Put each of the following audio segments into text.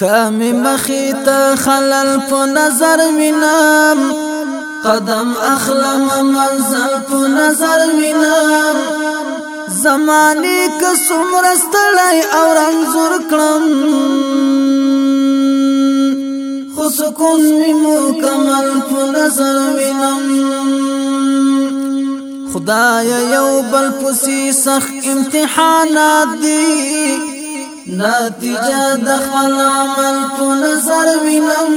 کمی مخی تا خلل په نظر وینم قدم اخلم منزل په نظر وینم زمانی که سمر استلی او رنزور کلم خو سکون می مکمل په نظر وینم خدای یو بل پسی سخ امتحانات دی نتیجه د خپل عمل په نظر وینم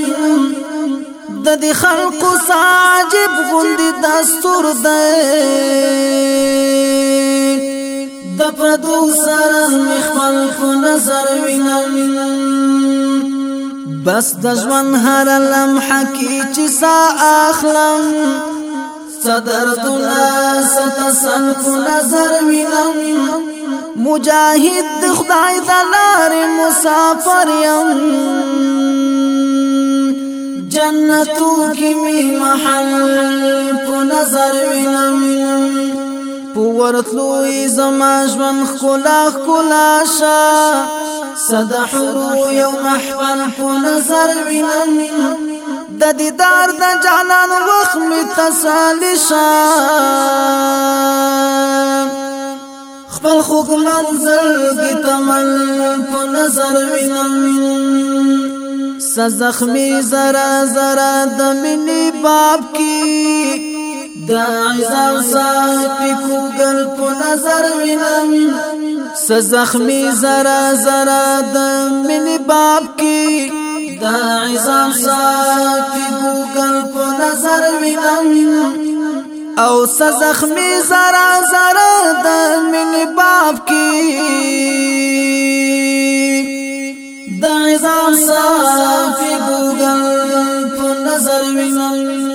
د دې خلقو ساجب غوندي دستور دی د پردو سره مخمل په نظر وینم بس د ژوند هر لمحه کې چې سا اخلم صدر دنا ستسن په نظر وینم مجاهد د خدای د لارې مسافر یم جنتو کې می محل په نظر وینم پورتلو زما ژوند خلا خلا شا صدا حرو یو محفل په نظر وینم د دیدار د جانان وخت می تسلی شا خپل خوګ منظر کې تمل په نظر وینم سزخمی زرا زرا د منی باب کې د عزم صافي کوګل په نظر وینم سزخمی زرا زرا د منی باب کې د عزم صافي کوګل په نظر وینم او سزخمی زرا زرا د منی دا نظام صافي ګوګل په نظر وینم